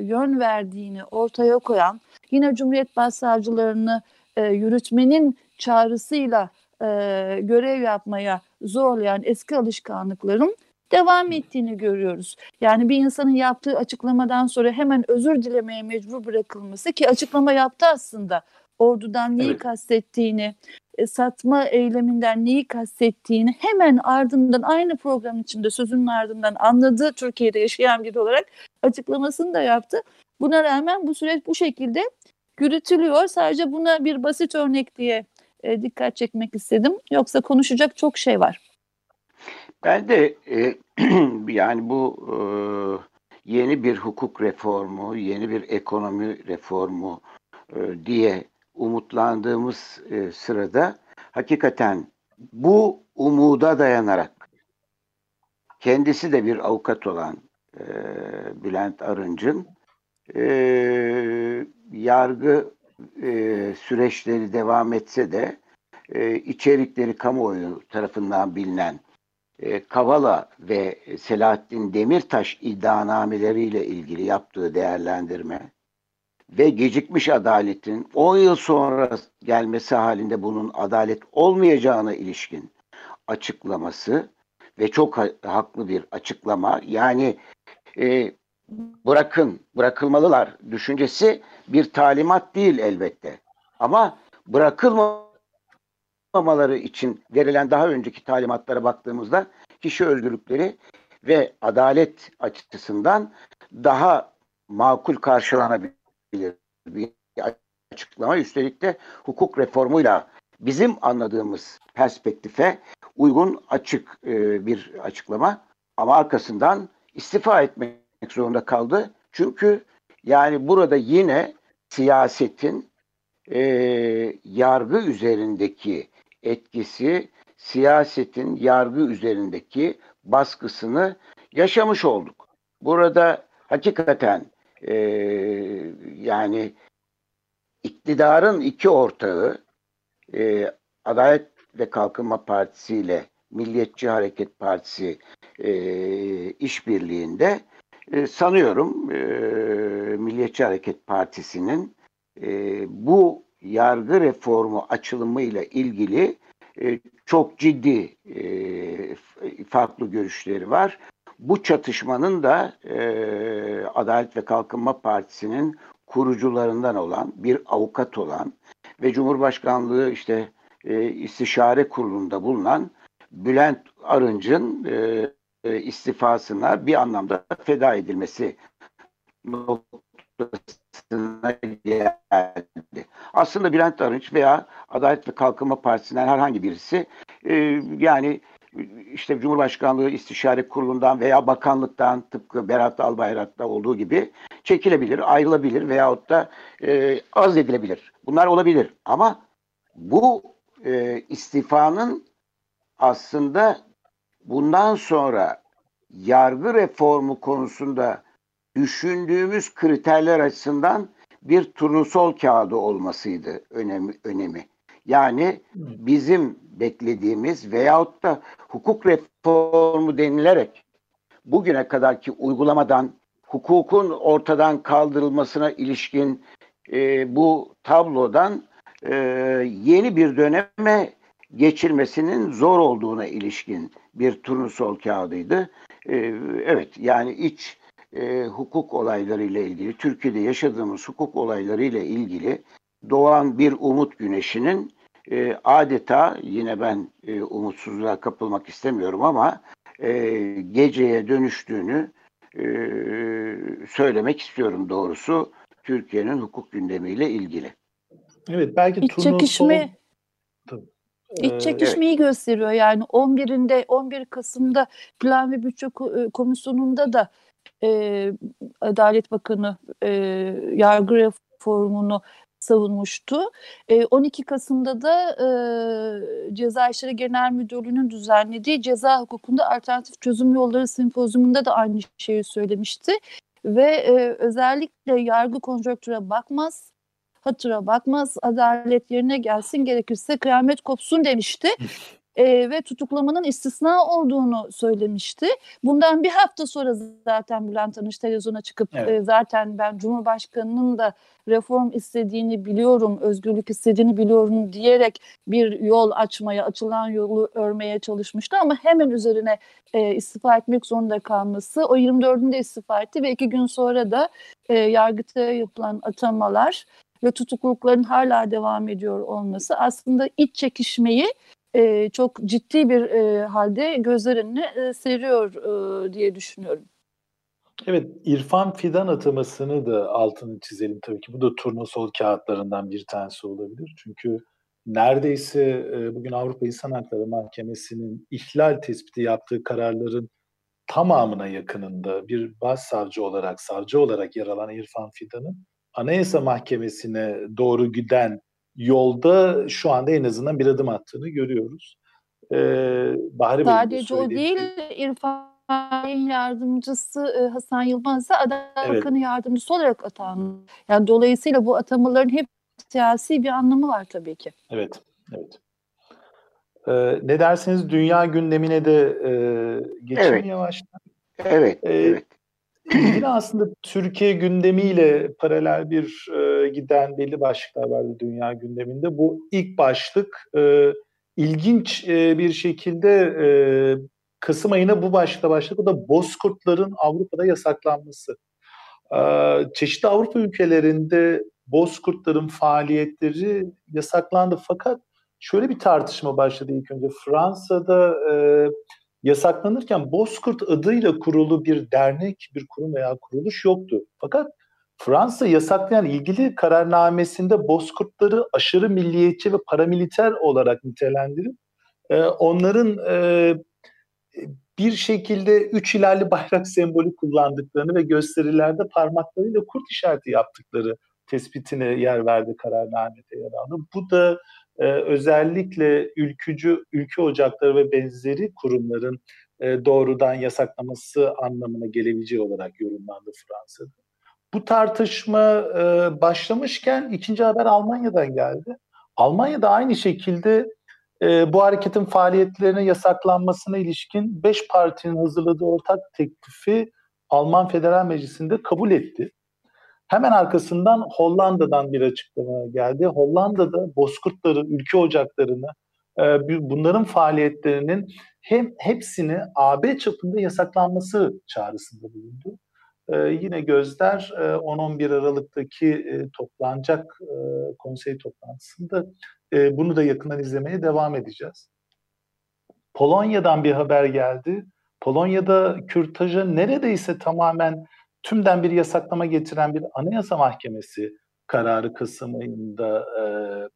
yön verdiğini ortaya koyan, yine Cumhuriyet Başsavcılarını e, yürütmenin çağrısıyla e, görev yapmaya zorlayan eski alışkanlıkların devam ettiğini görüyoruz. Yani bir insanın yaptığı açıklamadan sonra hemen özür dilemeye mecbur bırakılması ki açıklama yaptı aslında ordudan neyi evet. kastettiğini, e, satma eyleminden neyi kastettiğini hemen ardından aynı program içinde sözünün ardından anladığı Türkiye'de yaşayan biri olarak açıklamasını da yaptı. Buna rağmen bu süreç bu şekilde yürütülüyor. Sadece buna bir basit örnek diye e, dikkat çekmek istedim. Yoksa konuşacak çok şey var. Ben de e, (clears throat) yani bu e, yeni bir hukuk reformu, yeni bir ekonomi reformu e, diye umutlandığımız e, sırada hakikaten bu umuda dayanarak kendisi de bir avukat olan e, Bülent Arınç'ın e, yargı e, süreçleri devam etse de e, içerikleri kamuoyu tarafından bilinen Kavala ve Selahattin Demirtaş iddianameleriyle ilgili yaptığı değerlendirme ve gecikmiş adaletin 10 yıl sonra gelmesi halinde bunun adalet olmayacağına ilişkin açıklaması ve çok ha- haklı bir açıklama. Yani e, bırakın, bırakılmalılar düşüncesi bir talimat değil elbette. Ama bırakılmamaları için verilen daha önceki talimatlara baktığımızda kişi özgürlükleri ve adalet açısından daha makul karşılanabilir bir açıklama. Üstelik de hukuk reformuyla bizim anladığımız perspektife uygun açık e, bir açıklama. Ama arkasından istifa etmek zorunda kaldı. Çünkü yani burada yine siyasetin e, yargı üzerindeki etkisi, siyasetin yargı üzerindeki baskısını yaşamış olduk. Burada hakikaten e, yani iktidarın iki ortağı e, Adalet ve Kalkınma Partisi ile Milliyetçi Hareket Partisi e, işbirliğinde e, sanıyorum e, Milliyetçi Hareket Partisi'nin e, bu yargı reformu açılımıyla ilgili e, çok ciddi e, farklı görüşleri var. Bu çatışmanın da e, Adalet ve Kalkınma Partisi'nin kurucularından olan bir avukat olan ve Cumhurbaşkanlığı işte istişare kurulunda bulunan Bülent Arınç'ın istifasına bir anlamda feda edilmesi geldi. Aslında Bülent Arınç veya Adalet ve Kalkınma Partisi'nden herhangi birisi e, yani işte Cumhurbaşkanlığı İstişare Kurulu'ndan veya bakanlıktan tıpkı Berat Albayrak'ta olduğu gibi çekilebilir, ayrılabilir veyahut da e, az edilebilir. Bunlar olabilir. Ama bu e, istifanın aslında bundan sonra yargı reformu konusunda düşündüğümüz kriterler açısından bir turnusol kağıdı olmasıydı önemi. önemi. Yani bizim beklediğimiz veyahut da hukuk reformu denilerek bugüne kadarki uygulamadan hukukun ortadan kaldırılmasına ilişkin e, bu tablodan e, yeni bir döneme geçirmesinin zor olduğuna ilişkin bir turnusol kağıdıydı. E, evet yani iç e, hukuk olaylarıyla ilgili, Türkiye'de yaşadığımız hukuk olaylarıyla ilgili doğan bir umut güneşinin e, adeta yine ben e, umutsuzluğa kapılmak istemiyorum ama e, geceye dönüştüğünü e, söylemek istiyorum doğrusu Türkiye'nin hukuk gündemiyle ilgili. Evet belki İç çekişme Tabii. İç Ee, çekişmeyi gösteriyor yani 11'inde 11 Kasım'da Plan ve Bütçe e, Komisyonu'nda da e, Adalet Bakanı e, yargı reformunu savunmuştu. E, 12 Kasım'da da e, Ceza İşleri Genel Müdürlüğü'nün düzenlediği ceza hukukunda alternatif çözüm yolları sempozyumunda da aynı şeyi söylemişti. Ve e, özellikle yargı konjonktüre bakmaz, hatıra bakmaz, adalet yerine gelsin gerekirse kıyamet kopsun demişti. E, ve tutuklamanın istisna olduğunu söylemişti. Bundan bir hafta sonra zaten Bülent Arınç televizyona çıkıp Evet. e, zaten ben Cumhurbaşkanı'nın da reform istediğini biliyorum, özgürlük istediğini biliyorum diyerek bir yol açmaya, açılan yolu örmeye çalışmıştı ama hemen üzerine e, istifa etmek zorunda kalması. O 24'ünde istifa etti ve iki gün sonra da e, Yargıtay'a yapılan atamalar ve tutuklulukların hala devam ediyor olması aslında iç çekişmeyi e, çok ciddi bir e, halde gözler önüne e, seriyor e, diye düşünüyorum. Evet, İrfan Fidan atamasını da altını çizelim tabii ki. Bu da turnusol kağıtlarından bir tanesi olabilir. Çünkü neredeyse e, bugün Avrupa İnsan Hakları Mahkemesi'nin ihlal tespiti yaptığı kararların tamamına yakınında bir başsavcı olarak, savcı olarak yer alan İrfan Fidan'ın Anayasa Mahkemesi'ne doğru giden yolda şu anda en azından bir adım attığını görüyoruz. Ee, Bahri Sadece o değil İrfan Yardımcısı e, Hasan Yılmaz da Adalet Evet. Bakanı Yardımcısı olarak atandı. Yani dolayısıyla bu atamaların hep siyasi bir anlamı var tabii ki. Evet, evet. Ee, ne dersiniz dünya gündemine de e, geçeyim Evet. yavaştan. Evet, Ee, evet. Yine aslında Türkiye gündemiyle paralel bir e, giden belli başlıklar vardı dünya gündeminde. Bu ilk başlık e, ilginç e, bir şekilde e, Kasım ayına bu başlıkla başladık. O da bozkurtların Avrupa'da yasaklanması. E, çeşitli Avrupa ülkelerinde bozkurtların faaliyetleri yasaklandı. Fakat şöyle bir tartışma başladı ilk önce. Fransa'da e, yasaklanırken Bozkurt adıyla kurulu bir dernek, bir kurum veya kuruluş yoktu. Fakat Fransa yasaklayan ilgili kararnamesinde Bozkurtları aşırı milliyetçi ve paramiliter olarak nitelendirip e, onların e, bir şekilde üç ilerli bayrak (laughs) sembolü kullandıklarını ve gösterilerde parmaklarıyla kurt işareti yaptıkları tespitine yer verdi kararnamede yer aldı. Bu da e, özellikle ülkücü, ülke ocakları ve benzeri kurumların e, doğrudan yasaklaması anlamına gelebileceği olarak yorumlandı Fransa'da. Bu tartışma e, başlamışken ikinci haber Almanya'dan geldi. Almanya'da aynı şekilde e, bu hareketin faaliyetlerine yasaklanmasına ilişkin beş partinin hazırladığı ortak teklifi Alman Federal Meclisi'nde kabul etti. Hemen arkasından Hollanda'dan bir açıklama geldi. Hollanda'da bozkurtları, ülke ocaklarını, e, bunların faaliyetlerinin hem hepsini AB çapında yasaklanması çağrısında bulundu. E, yine gözler e, 10-11 Aralık'taki e, toplanacak e, konsey toplantısında bunu da yakından izlemeye devam edeceğiz. Polonya'dan bir haber geldi. Polonya'da kürtaja neredeyse tamamen tümden bir yasaklama getiren bir anayasa mahkemesi kararı Kasım ayında e,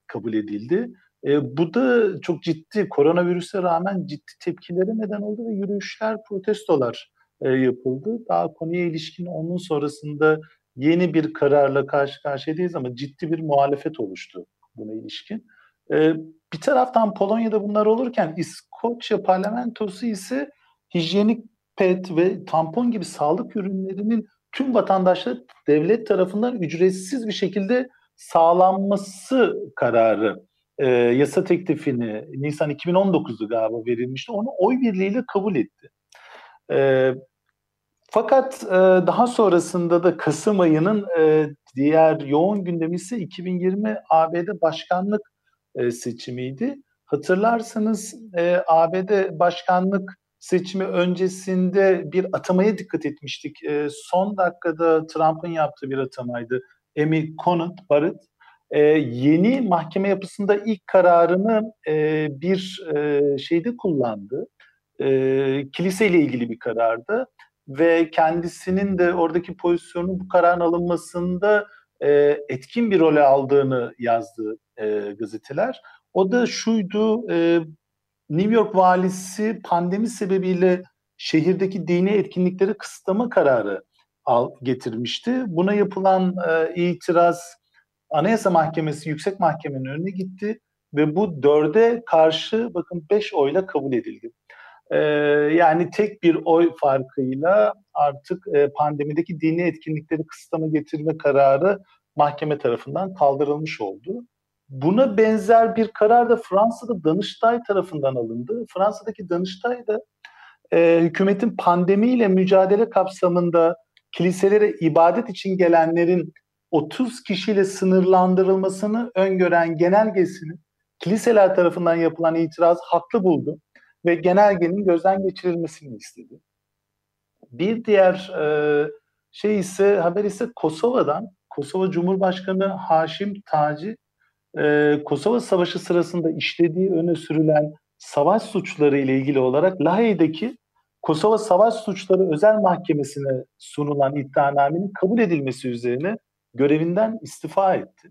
kabul edildi. E, bu da çok ciddi, koronavirüse rağmen ciddi tepkilere neden oldu ve yürüyüşler, protestolar e, yapıldı. Daha konuya ilişkin onun sonrasında yeni bir kararla karşı karşıyayız ama ciddi bir muhalefet oluştu buna ilişkin. E, bir taraftan Polonya'da bunlar olurken İskoçya parlamentosu ise hijyenik pet ve tampon gibi sağlık ürünlerinin tüm vatandaşlara devlet tarafından ücretsiz bir şekilde sağlanması kararı e, yasa teklifini Nisan 2019'da galiba verilmişti. Onu oy birliğiyle kabul etti. E, fakat e, daha sonrasında da Kasım ayının e, diğer yoğun gündemi ise 2020 ABD başkanlık e, seçimiydi. Hatırlarsanız e, ABD başkanlık seçimi öncesinde bir atamaya dikkat etmiştik. E, son dakikada Trump'ın yaptığı bir atamaydı. Amy Conant Barrett e, yeni mahkeme yapısında ilk kararını e, bir e, şeyde kullandı. E, kiliseyle ilgili bir karardı ve kendisinin de oradaki pozisyonu bu kararın alınmasında e, etkin bir rol aldığını yazdı e, gazeteler. O da şuydu, e, New York valisi pandemi sebebiyle şehirdeki dini etkinlikleri kısıtlama kararı al, getirmişti. Buna yapılan e, itiraz Anayasa Mahkemesi Yüksek Mahkemenin önüne gitti ve bu dörde karşı bakın beş oyla kabul edildi. E, yani tek bir oy farkıyla artık e, pandemideki dini etkinlikleri kısıtlama getirme kararı mahkeme tarafından kaldırılmış oldu. Buna benzer bir karar da Fransa'da Danıştay tarafından alındı. Fransa'daki Danıştay da e, hükümetin pandemiyle mücadele kapsamında kiliselere ibadet için gelenlerin 30 kişiyle sınırlandırılmasını öngören genelgesini kiliseler tarafından yapılan itiraz haklı buldu ve genelgenin gözden geçirilmesini istedi. Bir diğer e, şey ise haber ise Kosova'dan. Kosova Cumhurbaşkanı Haşim Taci e, Kosova Savaşı sırasında işlediği öne sürülen savaş suçları ile ilgili olarak Lahey'deki Kosova Savaş Suçları Özel Mahkemesi'ne sunulan iddianamenin kabul edilmesi üzerine görevinden istifa etti.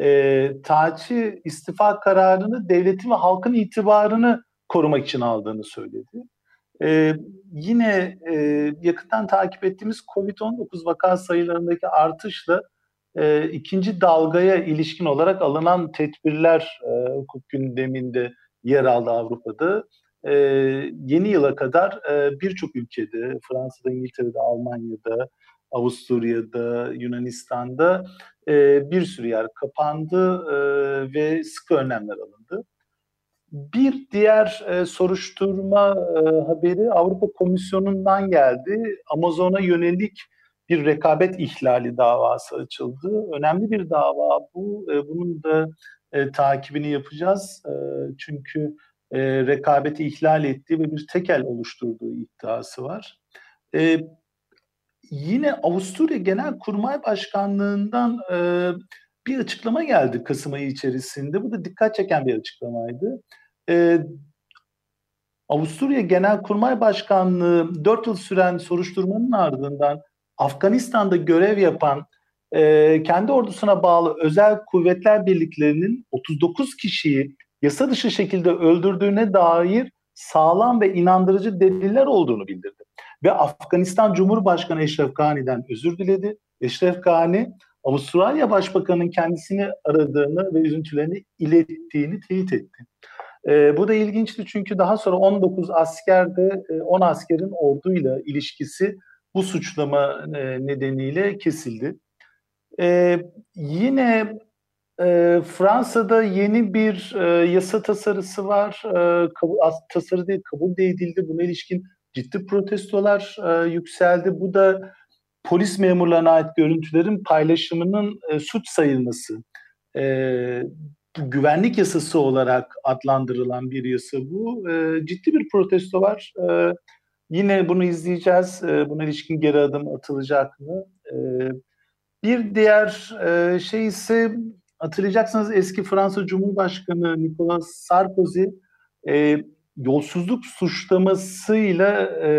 E, Taci istifa kararını devletin ve halkın itibarını korumak için aldığını söyledi. E, yine e, yakından takip ettiğimiz COVID-19 vaka sayılarındaki artışla e, ikinci dalgaya ilişkin olarak alınan tedbirler e, hukuk gündeminde yer aldı Avrupa'da. e, yeni yıla kadar e, birçok ülkede, Fransa'da, İngiltere'de, Almanya'da, Avusturya'da, Yunanistan'da e, bir sürü yer kapandı e, ve sıkı önlemler alındı. Bir diğer e, soruşturma e, haberi Avrupa Komisyonu'ndan geldi. Amazon'a yönelik bir rekabet ihlali davası açıldı. Önemli bir dava bu. E, bunun da e, takibini yapacağız. E, çünkü e, rekabeti ihlal ettiği ve bir tekel oluşturduğu iddiası var. E, yine Avusturya Genel Kurmay Başkanlığı'ndan e, bir açıklama geldi Kasım ayı içerisinde. Bu da dikkat çeken bir açıklamaydı. E, Avusturya Genel Kurmay Başkanlığı 4 yıl süren soruşturmanın ardından Afganistan'da görev yapan e, kendi ordusuna bağlı özel kuvvetler birliklerinin 39 kişiyi yasa dışı şekilde öldürdüğüne dair sağlam ve inandırıcı deliller olduğunu bildirdi. Ve Afganistan Cumhurbaşkanı Eşref Gani'den özür diledi. Eşref Gani, Avustralya Başbakanı'nın kendisini aradığını ve üzüntülerini ilettiğini teyit etti. E, bu da ilginçti çünkü daha sonra 19 asker de 10 askerin orduyla ilişkisi bu suçlama e, nedeniyle kesildi. E, yine e, Fransa'da yeni bir e, yasa tasarısı var. E, kabul, tasarı değil, kabul de edildi. Buna ilişkin ciddi protestolar e, yükseldi. Bu da polis memurlarına ait görüntülerin paylaşımının e, suç sayılması. E, güvenlik yasası olarak adlandırılan bir yasa bu. E, ciddi bir protesto var. E, yine bunu izleyeceğiz. E, buna ilişkin geri adım atılacak mı? E, bir diğer e, şey ise hatırlayacaksınız eski Fransa Cumhurbaşkanı Nicolas Sarkozy e, yolsuzluk suçlamasıyla e,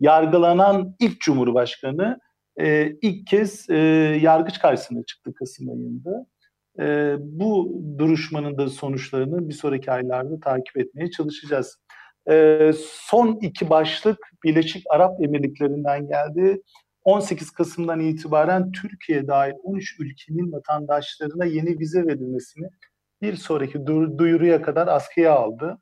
yargılanan ilk Cumhurbaşkanı ilk kez e, yargıç karşısına çıktı Kasım ayında. Bu duruşmanın da sonuçlarını bir sonraki aylarda takip etmeye çalışacağız. E, son iki başlık Birleşik Arap Emirlikleri'nden geldi. 18 Kasım'dan itibaren Türkiye dahil 13 ülkenin vatandaşlarına yeni vize verilmesini bir sonraki duyuruya kadar askıya aldı.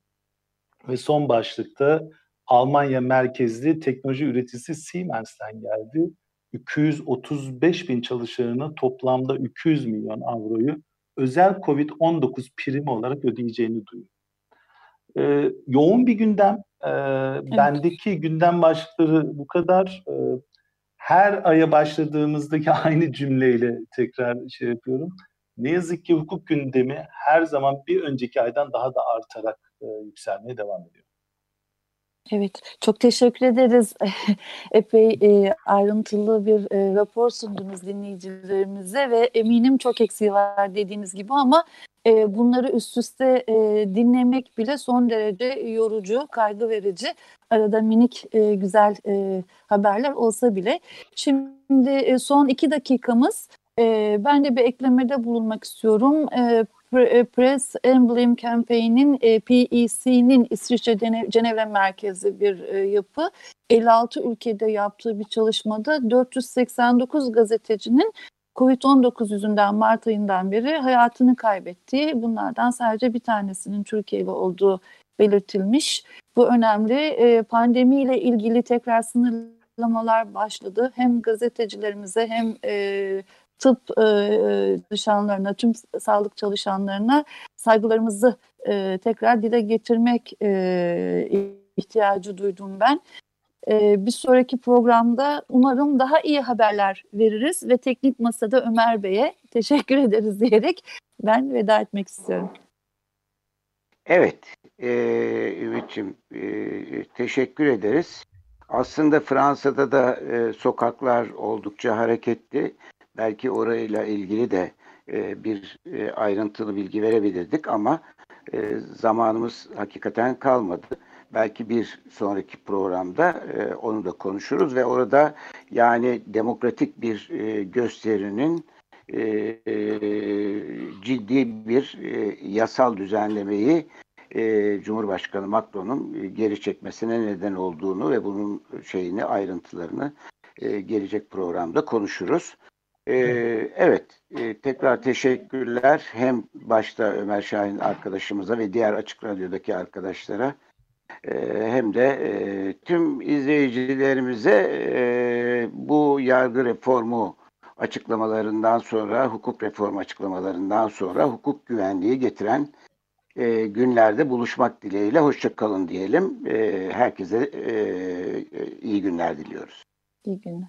Ve son başlıkta Almanya merkezli teknoloji üreticisi Siemens'ten geldi. 235 bin çalışanına toplamda 200 milyon avroyu özel Covid-19 primi olarak ödeyeceğini duyuyor. Ee, yoğun bir gündem. Ee, evet. Bendeki gündem başlıkları bu kadar. Ee, her aya başladığımızdaki (laughs) aynı cümleyle tekrar şey yapıyorum. Ne yazık ki hukuk gündemi her zaman bir önceki aydan daha da artarak e, yükselmeye devam ediyor. Evet, çok teşekkür ederiz. (laughs) Epey e, ayrıntılı bir e, rapor sundunuz dinleyicilerimize ve eminim çok eksiği var dediğiniz gibi ama e, bunları üst üste e, dinlemek bile son derece yorucu, kaygı verici. Arada minik e, güzel e, haberler olsa bile. Şimdi e, son iki dakikamız. E, ben de bir eklemede bulunmak istiyorum. E, e, Press Emblem Campaign'in e, PEC'nin İsviçre Cenevre merkezi bir e, yapı. 56 ülkede yaptığı bir çalışmada 489 gazetecinin Covid-19 yüzünden Mart ayından beri hayatını kaybettiği, bunlardan sadece bir tanesinin Türkiye'li olduğu belirtilmiş. Bu önemli. Pandemiyle ilgili tekrar sınırlamalar başladı. Hem gazetecilerimize hem tıp e, çalışanlarına, tüm sağlık çalışanlarına saygılarımızı e, tekrar dile getirmek e, ihtiyacı duydum ben. E, bir sonraki programda umarım daha iyi haberler veririz ve teknik masada Ömer Bey'e teşekkür (laughs) ederiz diyerek ben veda etmek istiyorum. Evet, e, Ümit'ciğim e, teşekkür ederiz. Aslında Fransa'da da e, sokaklar oldukça hareketli. Belki orayla ilgili de e, bir e, ayrıntılı bilgi verebilirdik ama e, zamanımız hakikaten kalmadı. Belki bir sonraki programda e, onu da konuşuruz ve orada yani demokratik bir e, gösterinin e, e, ciddi bir e, yasal düzenlemeyi e, Cumhurbaşkanı Macron'un geri çekmesine neden olduğunu ve bunun şeyini ayrıntılarını e, gelecek programda konuşuruz. Ee, evet, e, tekrar teşekkürler hem başta Ömer Şahin arkadaşımıza ve diğer Açık Radyo'daki arkadaşlara hem de tüm izleyicilerimize bu yargı reformu açıklamalarından sonra, hukuk reformu açıklamalarından sonra hukuk güvenliği getiren günlerde buluşmak dileğiyle hoşçakalın diyelim. herkese iyi günler diliyoruz. İyi günler.